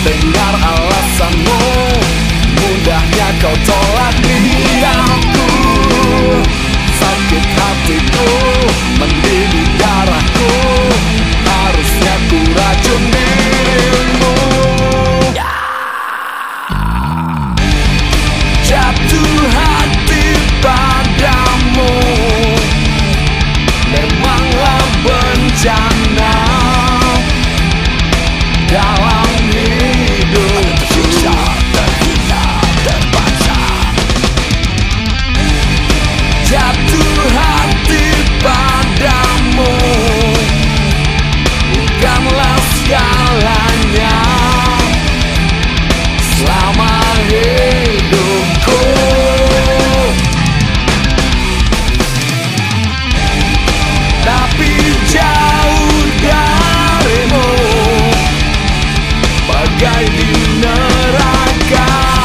Dengar alasanmu. Mudahnya kau tolak bagai di neraka.